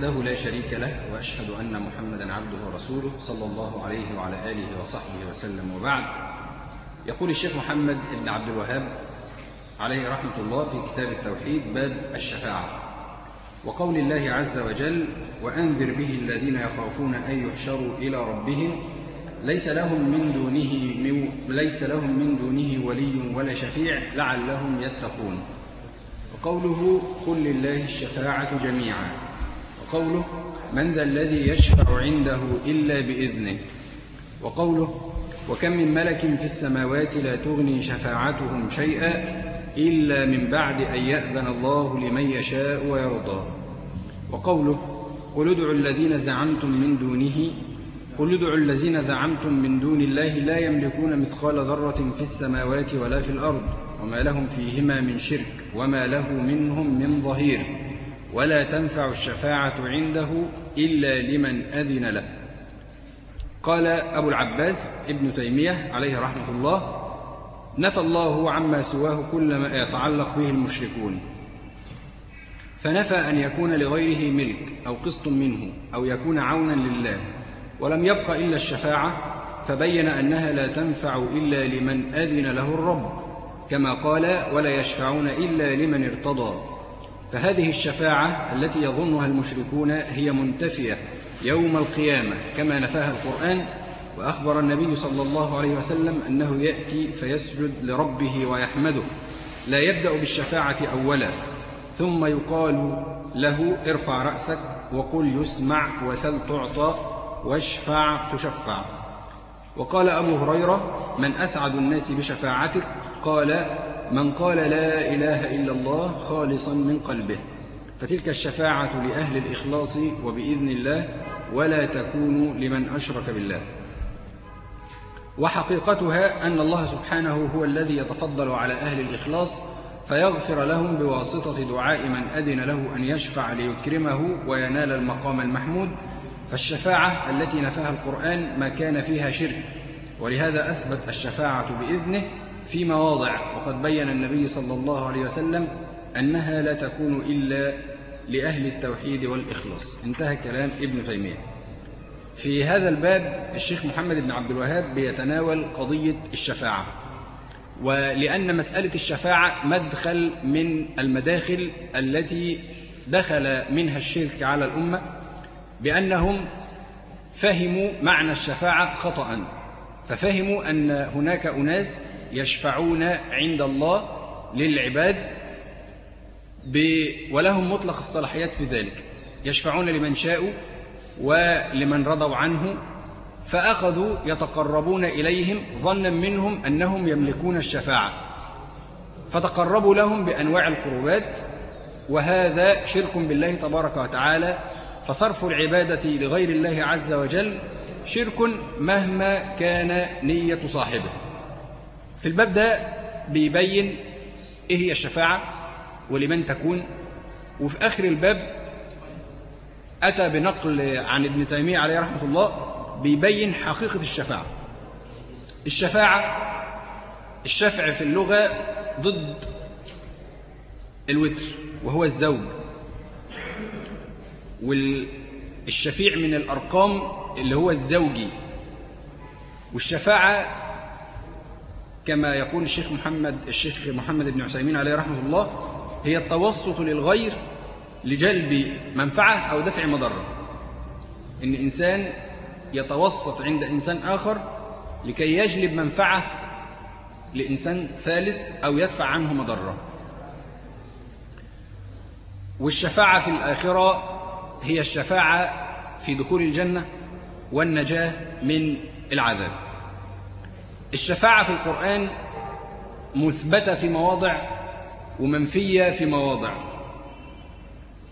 وحده لا شريك له وأشهد أن محمدا عبده ورسوله صلى الله عليه وعلى آله وصحبه وسلم. وبعد يقول الشيخ محمد بن عبد الوهاب عليه رحمة الله في كتاب التوحيد باب الشفاعة وقول الله عز وجل وأنذر به الذين يخافون أن يحشروا إلى ربهم ليس لهم من دونه ليس لهم من دونه ولي ولا شفيع لعلهم يتقون وقوله قل لله الشفاعة جميعا وقوله من ذا الذي يشفع عنده إلا بإذنه. وقوله وكم من ملك في السماوات لا تغني شفاعتهم شيئا إلا من بعد أن يأذن الله لمن يشاء ويرضى. وقوله قل ادعوا الذين زعمتم من دونه قل ادعوا الذين زعمتم من دون الله لا يملكون مثقال ذرة في السماوات ولا في الأرض وما لهم فيهما من شرك وما له منهم من ظهير. ولا تنفع الشفاعة عنده إلا لمن أذن له. قال أبو العباس ابن تيمية عليه رحمة الله نفى الله عما سواه كل ما يتعلق به المشركون. فنفى أن يكون لغيره ملك أو قسط منه أو يكون عونا لله ولم يبق إلا الشفاعة فبين أنها لا تنفع إلا لمن أذن له الرب كما قال ولا يشفعون إلا لمن ارتضى. فهذه الشفاعة التي يظنها المشركون هي منتفية يوم القيامة كما نفاها القرآن وأخبر النبي صلى الله عليه وسلم أنه يأتي فيسجد لربه ويحمده. لا يبدأ بالشفاعة أولا ثم يقال له ارفع رأسك وقل يسمع وسل تعطى واشفع تشفع. وقال أبو هريرة من أسعد الناس بشفاعتك؟ قال من قال لا إله إلا الله خالصا من قلبه. فتلك الشفاعة لأهل الإخلاص وبإذن الله ولا تكون لمن أشرك بالله. وحقيقتها أن الله سبحانه هو الذي يتفضل على أهل الإخلاص فيغفر لهم بواسطة دعاء من أذن له أن يشفع ليكرمه وينال المقام المحمود. فالشفاعة التي نفاها القرآن ما كان فيها شرك ولهذا أثبت الشفاعة بإذنه في مواضع وقد بين النبي صلى الله عليه وسلم أنها لا تكون إلا لأهل التوحيد والإخلاص. انتهى كلام ابن تيمية. في هذا الباب الشيخ محمد بن عبد الوهاب بيتناول قضية الشفاعة ولأن مسألة الشفاعة مدخل من المداخل التي دخل منها الشرك على الأمة بأنهم فهموا معنى الشفاعة خطأ. ففهموا أن هناك أناس يشفعون عند الله للعباد ولهم مطلق الصلاحيات في ذلك. يشفعون لمن شاءوا ولمن رضوا عنه فأخذوا يتقربون إليهم ظنا منهم أنهم يملكون الشفاعة. فتقربوا لهم بأنواع القربات وهذا شرك بالله تبارك وتعالى فصرف العبادة لغير الله عز وجل شرك مهما كان نية صاحبه. في الباب ده بيبين إيه هي الشفاعة ولمن تكون وفي آخر الباب أتى بنقل عن ابن تيمية عليه رحمة الله بيبين حقيقة الشفاعة. الشفاعة الشفع في اللغة ضد الوتر وهو الزوج. والشفيع من الأرقام اللي هو الزوجي. والشفاعة كما يقول الشيخ محمد الشيخ محمد بن عثيمين عليه رحمة الله هي التوسط للغير لجلب منفعة أو دفع مضرة. إن إنسان يتوسط عند إنسان آخر لكي يجلب منفعة لإنسان ثالث أو يدفع عنه مضرة. والشفاعة في الآخرة هي الشفاعة في دخول الجنة والنجاة من العذاب. الشفاعة في القرآن مثبتة في مواضع ومنفية في مواضع.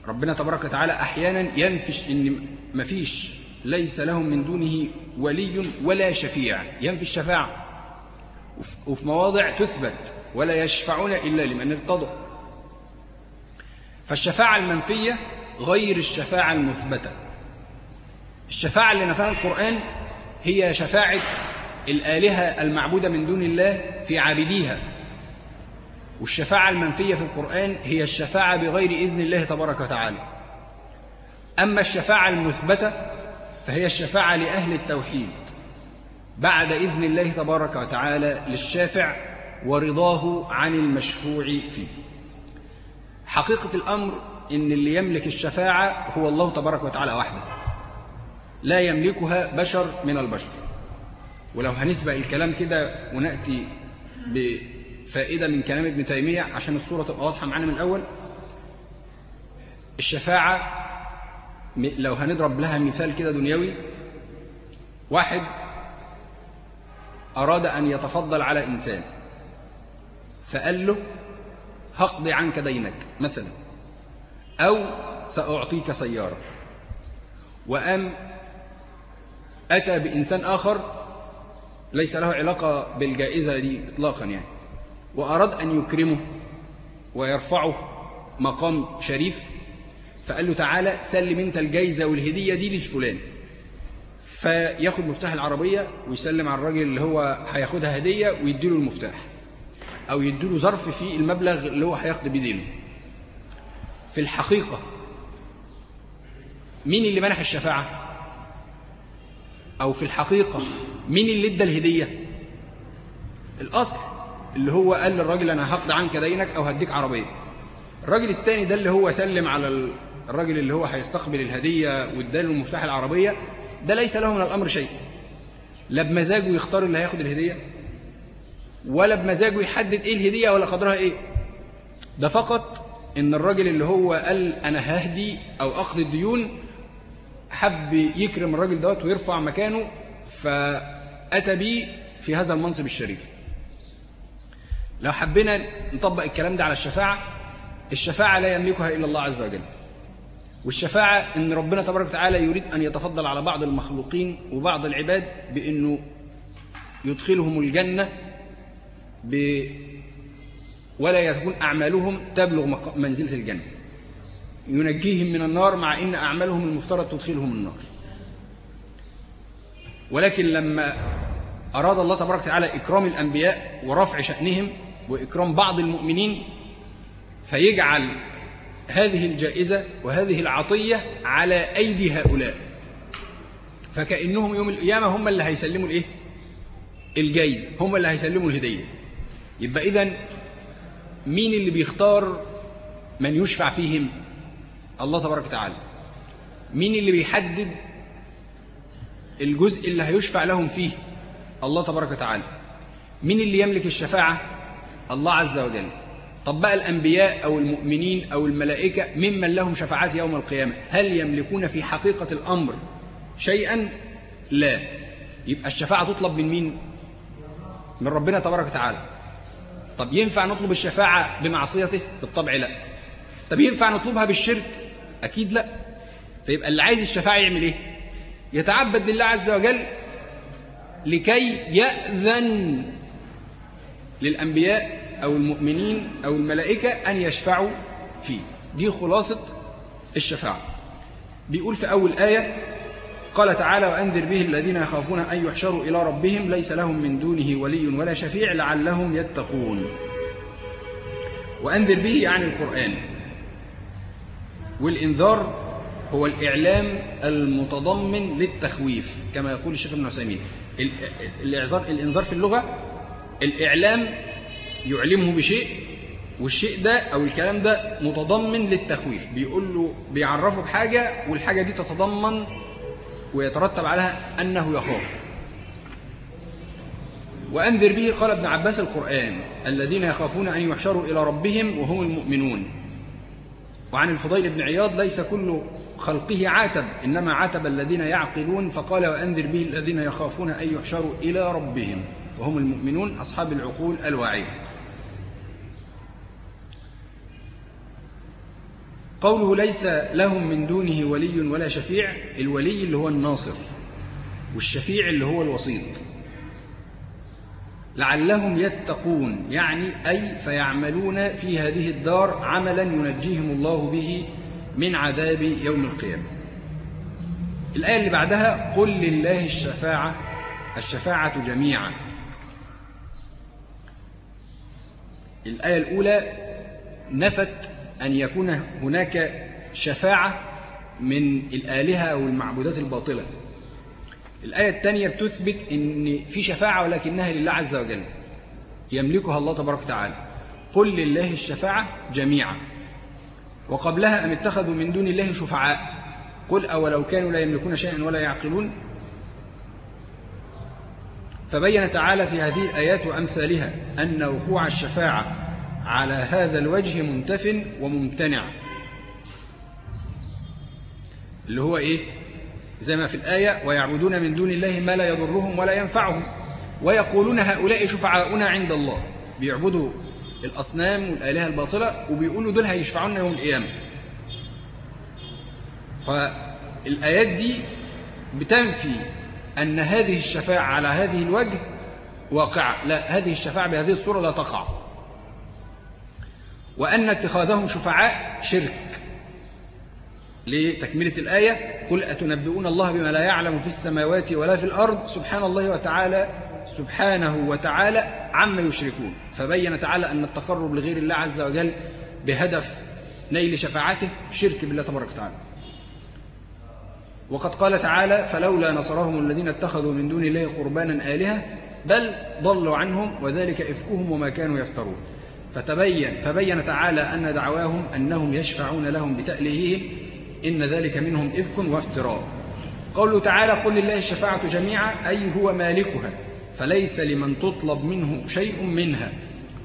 ربنا تبارك وتعالى أحيانا ينفش إن مفيش ليس لهم من دونه ولي ولا شفيع. ينفي الشفاعة وفي مواضع تثبت ولا يشفعون إلا لمن ارتضى. فالشفاعة المنفية غير الشفاعة المثبتة. الشفاعة اللي نفاها القرآن هي شفاعة الآلهة المعبودة من دون الله في عابديها. والشفاعة المنفية في القرآن هي الشفاعة بغير إذن الله تبارك وتعالى. أما الشفاعة المثبتة فهي الشفاعة لأهل التوحيد بعد إذن الله تبارك وتعالى للشافع ورضاه عن المشفوع فيه. حقيقة الأمر إن اللي يملك الشفاعة هو الله تبارك وتعالى وحده. لا يملكها بشر من البشر. ولو هنسبق الكلام كده ونأتي بفائدة من كلام ابن تيمية عشان الصورة تبقى واضحة معانا من الأول. الشفاعة لو هنضرب لها مثال كده دنيوي. واحد أراد أن يتفضل على إنسان فقال له هقضي عنك دينك مثلا. أو سأعطيك سيارة. وأم أتى بإنسان آخر ليس له علاقة بالجائزة دي إطلاقا يعني. وأراد أن يكرمه ويرفعه مقام شريف فقال له تعالى سلم أنت الجايزة والهدية دي للفلان. فياخد مفتاح العربية ويسلم على الراجل اللي هو هياخدها هدية ويديله المفتاح أو يديله ظرف فيه المبلغ اللي هو هياخد بدينه في الحقيقة. مين اللي منح الشفاعة؟ أو في الحقيقة مين اللي ادى الهدية؟ الأصل اللي هو قال للراجل أنا هقضي عنك دينك أو هديك عربية. الراجل التاني ده اللي هو سلم على الراجل اللي هو هيستقبل الهدية واداله مفتاح العربية ده ليس له من الأمر شيء. لا بمزاجه يختار اللي هياخد الهدية ولا بمزاجه يحدد إيه الهدية ولا قدرها إيه. ده فقط إن الراجل اللي هو قال أنا ههدي أو أقضي الديون حب يكرم الراجل دوت ويرفع مكانه فأتى بيه في هذا المنصب الشريف. لو حبينا نطبق الكلام ده على الشفاعة الشفاعة لا يملكها إلا الله عز وجل. والشفاعة إن ربنا تبارك وتعالى يريد أن يتفضل على بعض المخلوقين وبعض العباد بأنه يدخلهم الجنة ولا يكون أعمالهم تبلغ منزلة الجنة. ينجيهم من النار مع إن أعمالهم المفترض تدخلهم النار. ولكن لما أراد الله تبارك وتعالى إكرام الأنبياء ورفع شأنهم وإكرام بعض المؤمنين فيجعل هذه الجائزة وهذه العطية على أيدي هؤلاء. فكأنهم يوم القيامة هم اللي هيسلموا الإيه؟ الجائزة هم اللي هيسلموا الهدية. يبقى إذن مين اللي بيختار من يشفع فيهم؟ الله تبارك وتعالى. مين اللي بيحدد الجزء اللي هيشفع لهم فيه؟ الله تبارك وتعالى. مين اللي يملك الشفاعة؟ الله عز وجل. طب بقى الأنبياء أو المؤمنين أو الملائكة ممن لهم شفاعات يوم القيامة؟ هل يملكون في حقيقة الأمر شيئا؟ لا. يبقى الشفاعة تطلب من مين؟ من ربنا تبارك وتعالى. طب ينفع نطلب الشفاعة بمعصيته؟ بالطبع لا. طب ينفع نطلبها بالشرك؟ أكيد لا. فيبقى اللي عايز الشفاعة يعمل إيه؟ يتعبد لله عز وجل لكي يأذن للأنبياء أو المؤمنين أو الملائكة أن يشفعوا فيه. دي خلاصة الشفاعة. بيقول في أول آية قال تعالى وأنذر به الذين يخافون أن يحشروا إلى ربهم ليس لهم من دونه ولي ولا شفيع لعلهم يتقون. وأنذر به يعني القرآن. والإنذار هو الإعلام المتضمن للتخويف كما يقول الشيخ ابن عثيمين. الإعذار الإنذار في اللغة الإعلام يعلمه بشيء والشيء ده أو الكلام ده متضمن للتخويف. بيقول له بيعرفه بحاجة والحاجة دي تتضمن ويترتب عليها أنه يخاف. وأنذر به قال ابن عباس القرآن الذين يخافون أن يحشروا إلى ربهم وهم المؤمنون. وعن الفضيل بن عياض ليس كل خلقه عاتب إنما عاتب الذين يعقلون فقال وأنذر به الذين يخافون أن يحشروا إلى ربهم وهم المؤمنون أصحاب العقول الواعية. قوله ليس لهم من دونه ولي ولا شفيع الولي اللي هو الناصر والشفيع اللي هو الوسيط. لعلهم يتقون يعني أي فيعملون في هذه الدار عملا ينجيهم الله به من عذاب يوم القيامة. الآية اللي بعدها قل لله الشفاعة الشفاعة جميعا. الآية الأولى نفت أن يكون هناك شفاعة من الآلهة أو المعبودات الباطلة. الآية الثانية بتثبت أن في شفاعة ولكنها لله عز وجل يملكها الله تبارك وتعالى. قل لله الشفاعة جميعا. وقبلها أم اتخذوا من دون الله شفعاء؟ قل أولو كانوا لا يملكون شيئا ولا يعقلون؟ فبين تعالى في هذه الآيات وأمثالها أن وقوع الشفاعة على هذا الوجه منتف وممتنع. اللي هو إيه؟ زي ما في الآية ويعبدون من دون الله ما لا يضرهم ولا ينفعهم ويقولون هؤلاء شفعاؤنا عند الله. بيعبدوا الأصنام والآلهة الباطلة وبيقولوا دول هيشفعونا يوم القيامة. فالآيات دي بتنفي أن هذه الشفاعة على هذه الوجه واقعة. لا هذه الشفاعة بهذه الصورة لا تقع. وأن اتخاذهم شفعاء شرك. لتكملة الآية قل أتنبئون الله بما لا يعلم في السماوات ولا في الأرض؟ سبحان الله وتعالى سبحانه وتعالى عما يشركون. فبين تعالى أن التقرب لغير الله عز وجل بهدف نيل شفاعته شرك بالله تبارك وتعالى. وقد قال تعالى فلولا نصرهم الذين اتخذوا من دون الله قربانا آلهة بل ضلوا عنهم وذلك إفكهم وما كانوا يفترون. فتبين فبين تعالى أن دعواهم أنهم يشفعون لهم بتأليههم إن ذلك منهم إفك وافتراء. قوله تعالى قل لله الشفاعة جميعا أي هو مالكها فليس لمن تطلب منه شيء منها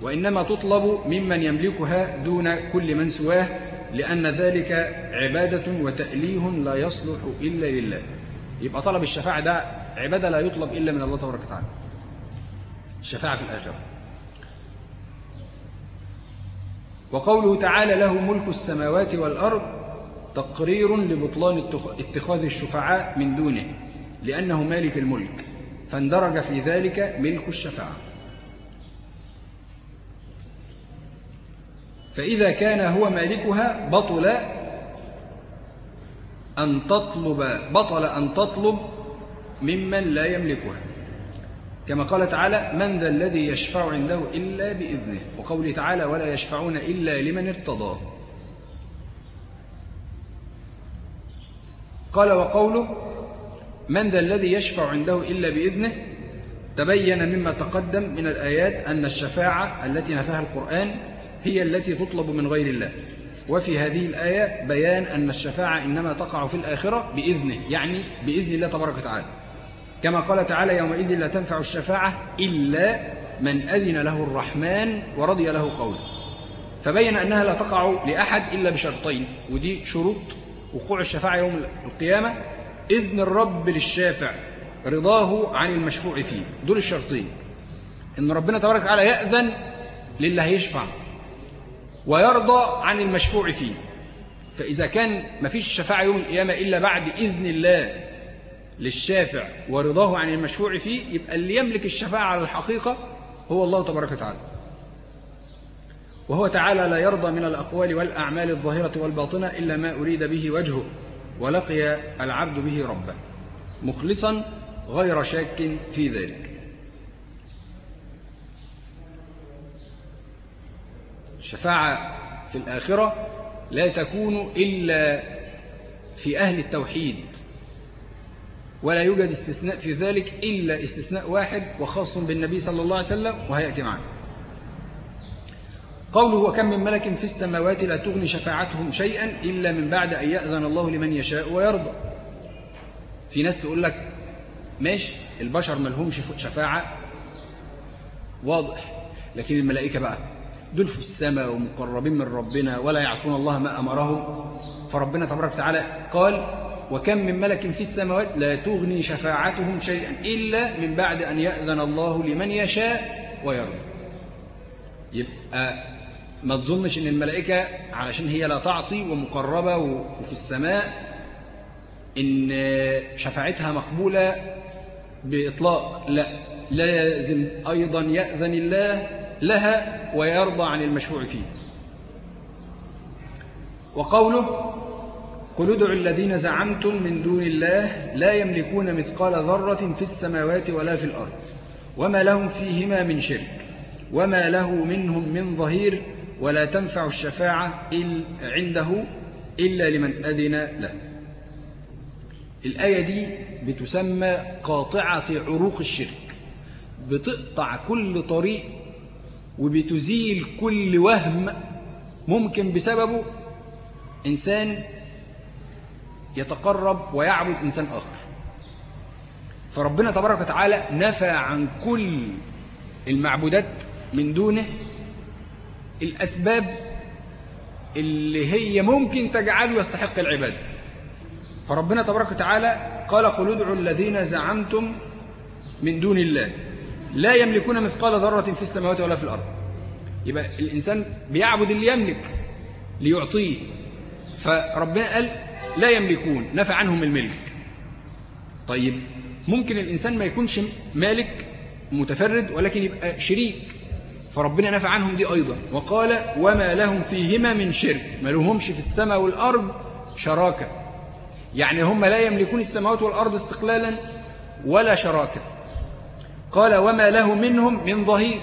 وإنما تطلب ممن يملكها دون كل من سواه لأن ذلك عبادة وتأليه لا يصلح إلا لله. يبقى طلب الشفاعة ده عبادة لا يطلب إلا من الله تبارك وتعالى. الشفاعة في الآخرة. وقوله تعالى له ملك السماوات والأرض تقرير لبطلان اتخاذ الشفعاء من دونه لأنه مالك الملك فاندرج في ذلك ملك الشفاعة. فإذا كان هو مالكها بطل أن تطلب بطل أن تطلب ممن لا يملكها. كما قال تعالى من ذا الذي يشفع عنده إلا بإذنه. وقوله تعالى ولا يشفعون إلا لمن ارتضاه قال وقوله من ذا الذي يشفع عنده إلا بإذنه. تبين مما تقدم من الآيات أن الشفاعة التي نفاها القرآن هي التي تطلب من غير الله. وفي هذه الآية بيان أن الشفاعة إنما تقع في الآخرة بإذنه يعني بإذن الله تبارك وتعالى. كما قال تعالى يومئذ لا تنفع الشفاعة إلا من أذن له الرحمن ورضي له قوله. فبين أنها لا تقع لأحد إلا بشرطين ودي شروط وقوع الشفاعة يوم القيامة إذن الرب للشافع رضاه عن المشفوع فيه. دول الشرطين. إن ربنا تبارك وتعالى يأذن للي هيشفع ويرضى عن المشفوع فيه. فإذا كان ما فيش شفاعة يوم القيامة إلا بعد إذن الله للشافع ورضاه عن المشفوع فيه يبقى اللي يملك الشفاعة على الحقيقة هو الله تبارك وتعالى. وهو تعالى لا يرضى من الأقوال والأعمال الظاهرة والباطنة إلا ما أريد به وجهه ولقي العبد به ربه مخلصا غير شاك في ذلك. الشفاعة في الآخرة لا تكون إلا في أهل التوحيد ولا يوجد استثناء في ذلك إلا استثناء واحد وخاص بالنبي صلى الله عليه وسلم وهيأتي معنا. قوله وكم من ملك في السماوات لا تغني شفاعتهم شيئا إلا من بعد أن يأذن الله لمن يشاء ويرضى. في ناس تقول لك ماشي البشر ما لهمش شفاعة. واضح. لكن الملائكة بقى دول في السماء ومقربين من ربنا ولا يعصون الله ما أمرهم. فربنا تبارك وتعالى قال وكم من ملك في السماوات لا تغني شفاعتهم شيئا إلا من بعد أن يأذن الله لمن يشاء ويرضى. يبقى ما تظنش إن الملائكة علشان هي لا تعصي ومقربة وفي السماء إن شفاعتها مقبولة بإطلاق. لا لازم أيضا يأذن الله لها ويرضى عن المشفوع فيه. وقوله قل ادعوا الذين زعمتم من دون الله لا يملكون مثقال ذرة في السماوات ولا في الأرض وما لهم فيهما من شرك وما له منهم من ظهير ولا تنفع الشفاعة عنده إلا لمن أذن له. الآية دي بتسمى قاطعة عروق الشرك بتقطع كل طريق وبتزيل كل وهم ممكن بسببه. إنسان يتقرب ويعبد إنسان آخر. فربنا تبارك وتعالى نفى عن كل المعبودات من دونه الأسباب اللي هي ممكن تجعله يستحق العبادة. فربنا تبارك وتعالى قال قل ادعوا الذين زعمتم من دون الله. لا يملكون مثقال ذرة في السماوات ولا في الأرض. يبقى الإنسان بيعبد اللي يملك ليعطيه. فربنا قال لا يملكون نفى عنهم الملك. طيب ممكن الإنسان ما يكونش مالك متفرد ولكن يبقى شريك. فربنا نفى عنهم دي أيضا. وقال وما لهم فيهما من شرك. ما لهمش في السماء والأرض شراكة. يعني هم لا يملكون السماوات والأرض استقلالا ولا شراكة. قال وما له منهم من ظهير.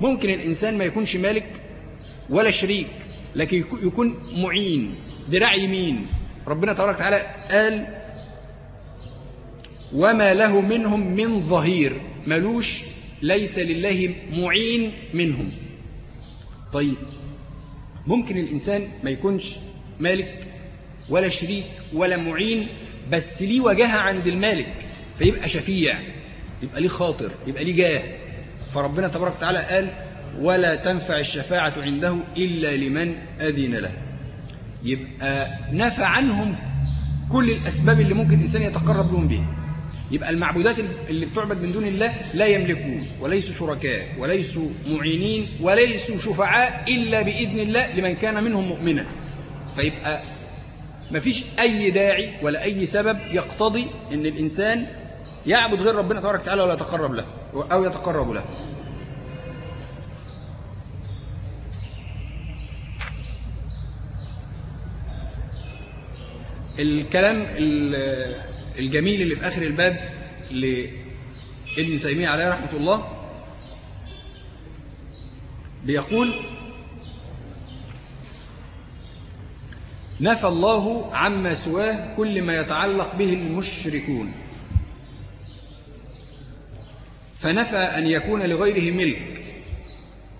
ممكن الإنسان ما يكونش مالك ولا شريك لكن يكون معين ذراع يمين ربنا تبارك وتعالى قال وما له منهم من ظهير ملوش ليس لله معين منهم. طيب ممكن الإنسان ما يكونش مالك ولا شريك ولا معين بس ليه وجهة عند المالك فيبقى شفيع يبقى ليه خاطر يبقى ليه جاه. فربنا تبارك وتعالى قال ولا تنفع الشفاعة عنده إلا لمن أذن له. يبقى نفى عنهم كل الأسباب اللي ممكن الإنسان يتقرب لهم بها يبقى المعبودات اللي بتعبد من دون الله لا يملكون وليسوا شركاء وليسوا معينين وليسوا شفعاء إلا بإذن الله لمن كان منهم مؤمنا. فيبقى ما فيش أي داعي ولا أي سبب يقتضي أن الإنسان يعبد غير ربنا تبارك وتعالى ولا يتقرب له أو يتقرب له. الكلام الجميل اللي في آخر الباب لابن تيمية عليه رحمة الله بيقول نفى الله عما سواه كل ما يتعلق به المشركون. فنفى أن يكون لغيره ملك.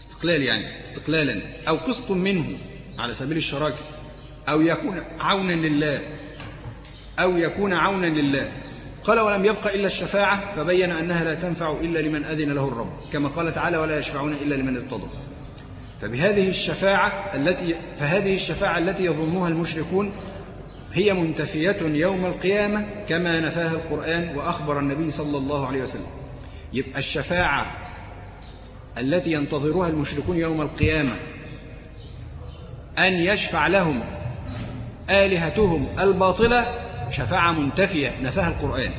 استقلال يعني استقلالا أو قسط منه على سبيل الشراكة أو يكون عونا لله. أو يكون عونا لله. قال ولم يبق إلا الشفاعة. فبين أنها لا تنفع إلا لمن أذن له الرب. كما قال تعالى ولا يشفعون إلا لمن ارتضى. فبهذه الشفاعة التي فهذه الشفاعة التي يظنها المشركون هي منتفية يوم القيامة كما نفاها القرآن وأخبر النبي صلى الله عليه وسلم. يبقى الشفاعة التي ينتظرها المشركون يوم القيامة أن يشفع لهم آلهتهم الباطلة شفاعة منتفية نفاها القرآن.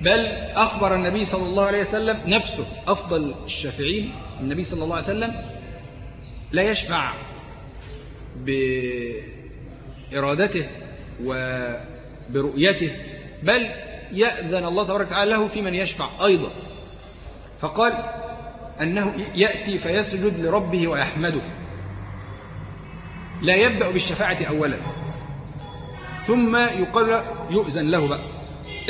بل أخبر النبي صلى الله عليه وسلم نفسه أفضل الشافعين النبي صلى الله عليه وسلم لا يشفع بإرادته وبرؤيته بل يأذن الله تبارك وتعالى له في من يشفع أيضا. فقال أنه يأتي فيسجد لربه ويحمده. لا يبدأ بالشفاعة أولا. ثم يقال يؤذن له بقى.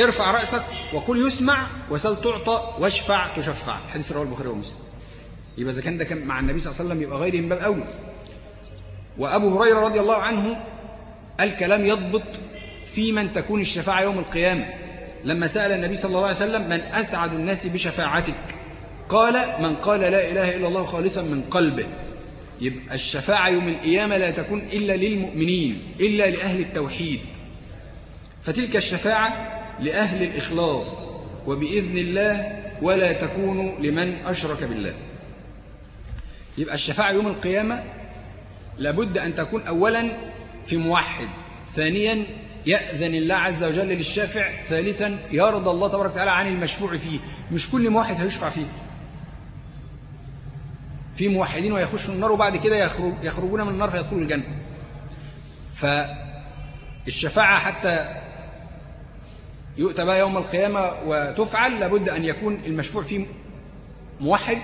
ارفع رأسك وقل يسمع وسل تعطى واشفع تشفع. حديث رواه البخاري ومسلم. يبقى إذا كان ده كان مع النبي صلى الله عليه وسلم يبقى غيره من باب أول. وأبو هريرة رضي الله عنه الكلام يضبط في من تكون الشفاعة يوم القيامة. لما سأل النبي صلى الله عليه وسلم من أسعد الناس بشفاعتك؟ قال من قال لا إله إلا الله خالصا من قلبه. يبقى الشفاعة يوم القيامة لا تكون إلا للمؤمنين إلا لأهل التوحيد. فتلك الشفاعة لأهل الإخلاص وبإذن الله ولا تكون لمن أشرك بالله. يبقى الشفاعة يوم القيامة لابد أن تكون أولا في موحد ثانيا يأذن الله عز وجل للشافع ثالثا يرضى الله تبارك وتعالى عن المشفوع فيه. مش كل موحد هيشفع فيه. في موحدين ويخشوا النار وبعد كده يخرج يخرجون من النار فيدخلوا الجنة. فالشفاعة حتى يؤتى بها يوم القيامة وتفعل لابد أن يكون المشفوع فيه موحد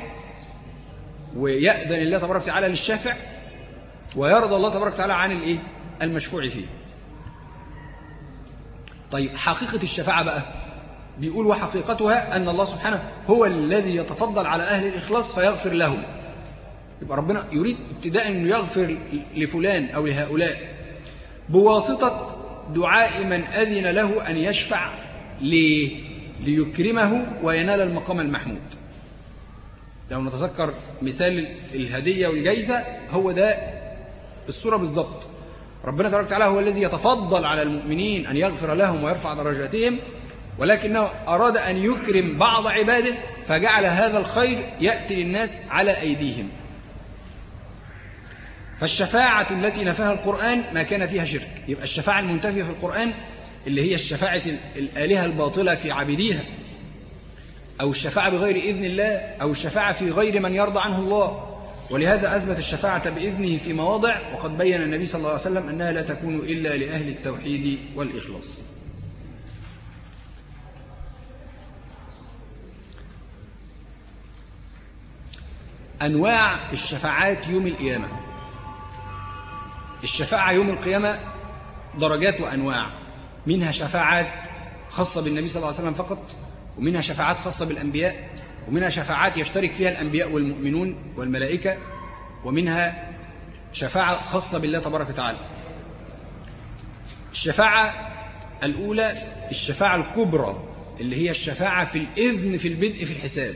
ويأذن الله تبارك وتعالى للشافع ويرضى الله تبارك وتعالى عن الإيه؟ المشفوع فيه. طيب حقيقة الشفاعة بقى. بيقول وحقيقتها أن الله سبحانه هو الذي يتفضل على أهل الإخلاص فيغفر لهم. يبقى ربنا يريد ابتداء أن يغفر لفلان أو لهؤلاء. بواسطة دعاء من أذن له أن يشفع ليه؟ ليكرمه وينال المقام المحمود. لو نتذكر مثال الهدية والجايزة هو ده الصورة بالضبط. ربنا تبارك وتعالى هو الذي يتفضل على المؤمنين أن يغفر لهم ويرفع درجاتهم ولكنه أراد أن يكرم بعض عباده فجعل هذا الخير يأتي للناس على أيديهم. فالشفاعة التي نفاها القرآن ما كان فيها شرك. يبقى الشفاعة المنتفية في القرآن اللي هي الشفاعة الآلهة الباطلة في عبيديها أو الشفاعة بغير إذن الله أو الشفاعة في غير من يرضى عنه الله. ولهذا أثبت الشفاعة بإذنه في مواضع وقد بين النبي صلى الله عليه وسلم أنها لا تكون إلا لأهل التوحيد والإخلاص. أنواع الشفاعات يوم القيامة. الشفاعة يوم القيامة درجات وأنواع. منها شفاعات خاصة بالنبي صلى الله عليه وسلم فقط ومنها شفاعات خاصة بالأنبياء ومنها شفاعات يشترك فيها الأنبياء والمؤمنون والملائكة ومنها شفاعة خاصة بالله تبارك وتعالى. الشفاعة الأولى الشفاعة الكبرى اللي هي الشفاعة في الإذن في البدء في الحساب.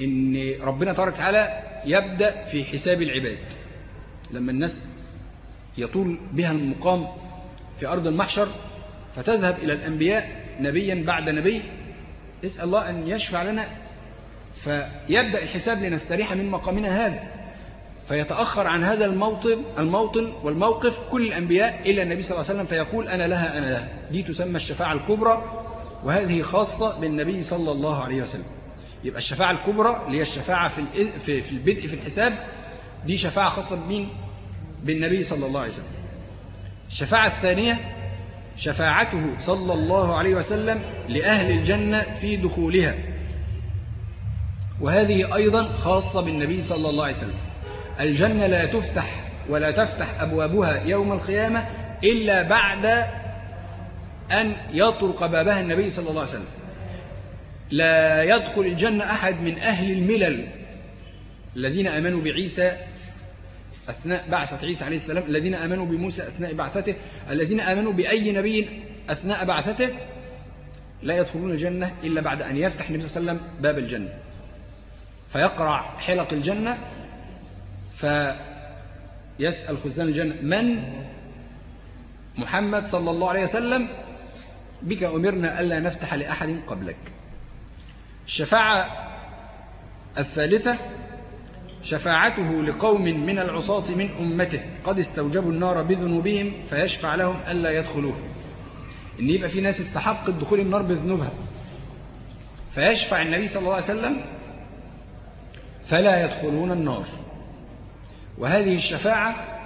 إن ربنا تبارك وتعالى يبدأ في حساب العباد. لما الناس يطول بها المقام في أرض المحشر فتذهب إلى الأنبياء نبيا بعد نبي اسأل الله أن يشفع لنا. فيبدأ الحساب لنستريح من مقامنا هذا. فيتأخر عن هذا الموطن الموطن والموقف كل الأنبياء إلى النبي صلى الله عليه وسلم فيقول أنا لها أنا لها. دي تسمى الشفاعة الكبرى وهذه خاصة بالنبي صلى الله عليه وسلم. يبقى الشفاعة الكبرى اللي هي الشفاعة في في البدء في الحساب دي شفاعة خاصة بمين؟ بالنبي صلى الله عليه وسلم. الشفاعة الثانية شفاعته صلى الله عليه وسلم لأهل الجنة في دخولها. وهذه أيضا خاصة بالنبي صلى الله عليه وسلم. الجنة لا تفتح ولا تفتح أبوابها يوم القيامة إلا بعد أن يطرق بابها النبي صلى الله عليه وسلم. لا يدخل الجنة أحد من أهل الملل. الذين آمنوا بعيسى أثناء بعثة عيسى عليه السلام الذين آمنوا بموسى أثناء بعثته الذين آمنوا بأي نبي أثناء بعثته لا يدخلون الجنة إلا بعد أن يفتح النبي صلى الله عليه وسلم باب الجنة. فيقرع حلق الجنة فيسأل خزان الجنة من؟ محمد صلى الله عليه وسلم. بك أمرنا ألا نفتح لأحد قبلك. الشفاعة الثالثة شفاعته لقوم من العصاة من أمته. قد استوجبوا النار بذنوبهم فيشفع لهم ألا يدخلوها إن يبقى في ناس استحقت دخول النار بذنوبها. فيشفع النبي صلى الله عليه وسلم فلا يدخلون النار. وهذه الشفاعة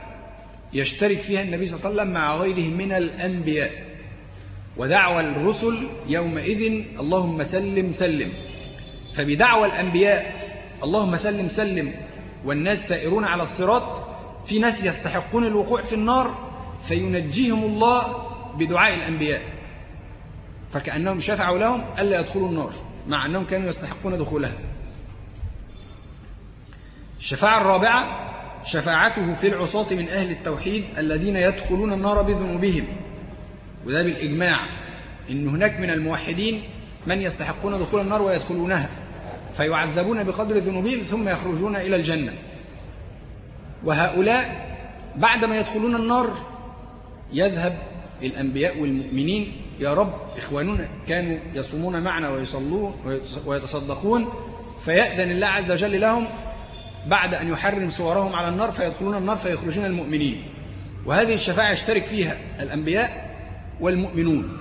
يشترك فيها النبي صلى الله عليه وسلم مع غيره من الأنبياء. ودعوى الرسل يومئذ اللهم سلم سلم. فبدعوى الأنبياء اللهم سلم سلم. والناس سائرون على الصراط. في ناس يستحقون الوقوع في النار. فينجيهم الله بدعاء الأنبياء. فكأنهم شفعوا لهم ألا يدخلوا النار مع أنهم كانوا يستحقون دخولها. الشفاعة الرابعة شفاعته في العصاة من أهل التوحيد الذين يدخلون النار بذنوبهم. وده بالإجماع. إن هناك من الموحدين من يستحقون دخول النار ويدخلونها. فيعذبون بقدر ذنوبهم ثم يخرجون إلى الجنة. وهؤلاء بعدما يدخلون النار يذهب الأنبياء والمؤمنين يا رب إخواننا كانوا يصومون معنا ويصلون ويتصدقون فيأذن الله عز وجل لهم بعد أن يحرم صورهم على النار فيدخلون النار فيخرجون المؤمنين. وهذه الشفاعة يشترك فيها الأنبياء والمؤمنون.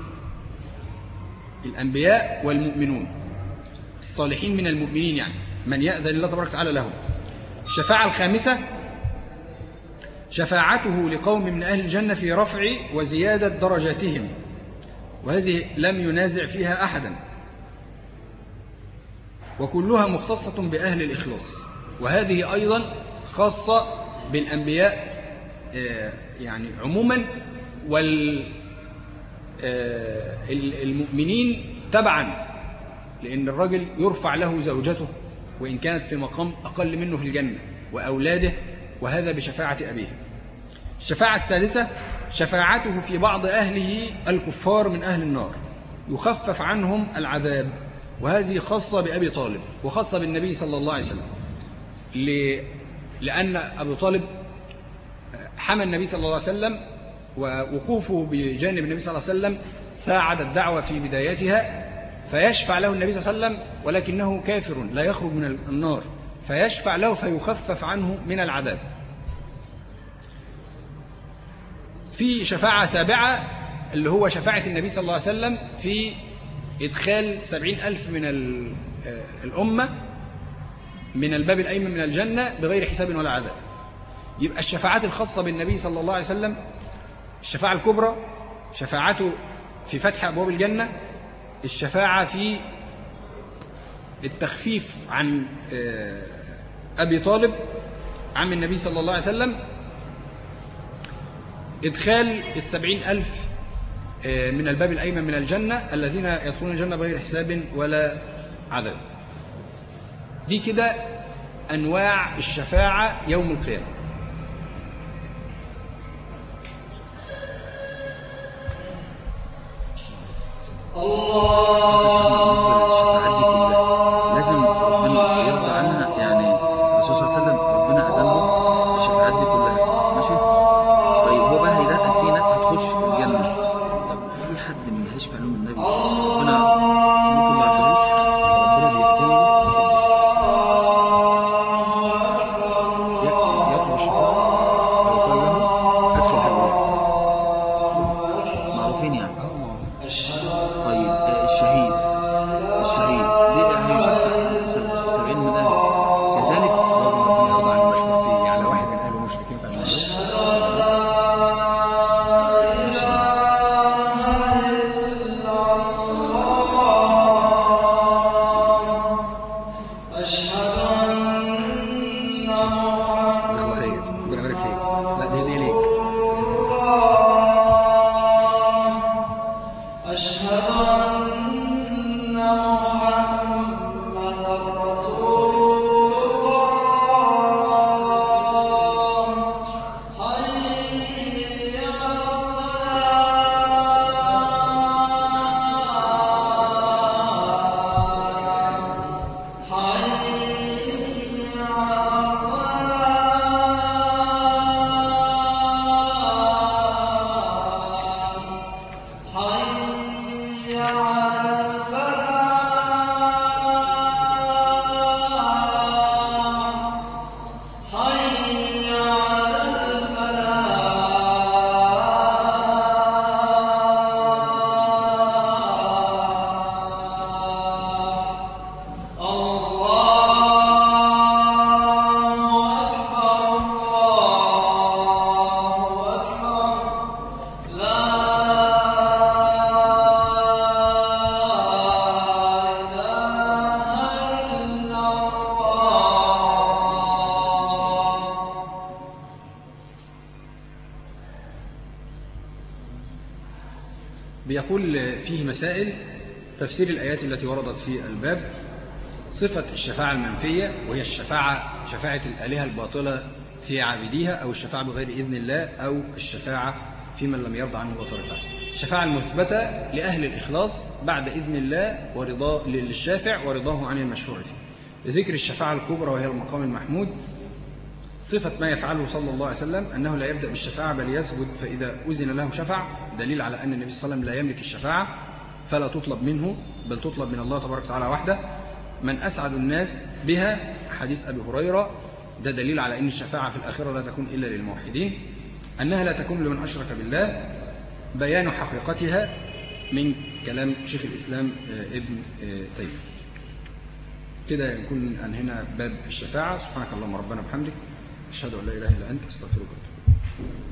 الأنبياء والمؤمنون. الصالحين من المؤمنين يعني. من يأذن الله تبارك وتعالى لهم. الشفاعة الخامسة شفاعته لقوم من أهل الجنة في رفع وزيادة درجاتهم. وهذه لم ينازع فيها أحدا. وكلها مختصة بأهل الإخلاص. وهذه أيضا خاصة بالأنبياء آه، يعني عموما آه، المؤمنين تبعا. لأن الرجل يرفع له زوجته وإن كانت في مقام أقل منه في الجنة وأولاده وهذا بشفاعة أبيه. الشفاعة السادسة شفاعته في بعض أهله الكفار من أهل النار. يخفف عنهم العذاب وهذه خاصة بأبي طالب وخاصة بالنبي صلى الله عليه وسلم. لأن أبو طالب حمى النبي صلى الله عليه وسلم ووقوفه بجانب النبي صلى الله عليه وسلم ساعد الدعوة في بدايتها فيشفع له النبي صلى الله عليه وسلم ولكنه كافر لا يخرج من النار. فيشفع له فيخفف عنه من العذاب. في شفاعة سابعة اللي هو شفاعة النبي صلى الله عليه وسلم في إدخال سبعين ألف من الأمة من الباب الأيمن من الجنة بغير حساب ولا عذاب. يبقى الشفاعات الخاصة بالنبي صلى الله عليه وسلم الشفاعة الكبرى شفاعته في فتح أبواب الجنة الشفاعة في التخفيف عن آه، أبي طالب عم النبي صلى الله عليه وسلم إدخال السبعين ألف آه، من الباب الأيمن من الجنة الذين يدخلون الجنة بغير حساب ولا عذاب. دي كده أنواع الشفاعة يوم القيامة. Allah. مسائل تفسير الآيات التي وردت في الباب صفة الشفاعة المنفية وهي الشفاعة شفاعة الآلهة الباطلة في عابديها أو الشفاعة بغير إذن الله أو الشفاعة في من لم يرضى عنه وطرقه الشفاعة المثبتة لأهل الإخلاص بعد إذن الله ورضاه للشافع ورضاه عن المشفوع فيه. لذكر الشفاعة الكبرى وهي المقام المحمود صفة ما يفعله صلى الله عليه وسلم أنه لا يبدأ بالشفاعة بل يسجد فإذا أذن له شفع دليل على أن النبي صلى الله عليه وسلم لا يملك الشفاعة. فلا تطلب منه بل تطلب من الله تبارك وتعالى وحده من أسعد الناس بها حديث أبي هريرة ده دليل على أن الشفاعة في الآخرة لا تكون إلا للموحدين أنها لا تكون لمن أشرك بالله بيان حقيقتها من كلام شيخ الإسلام آه، ابن آه، تيمية. كده يكون أنهينا باب الشفاعة. سبحانك اللهم ربنا وبحمدك أشهد أن لا إله إلا أنت أستغفرك وأتوب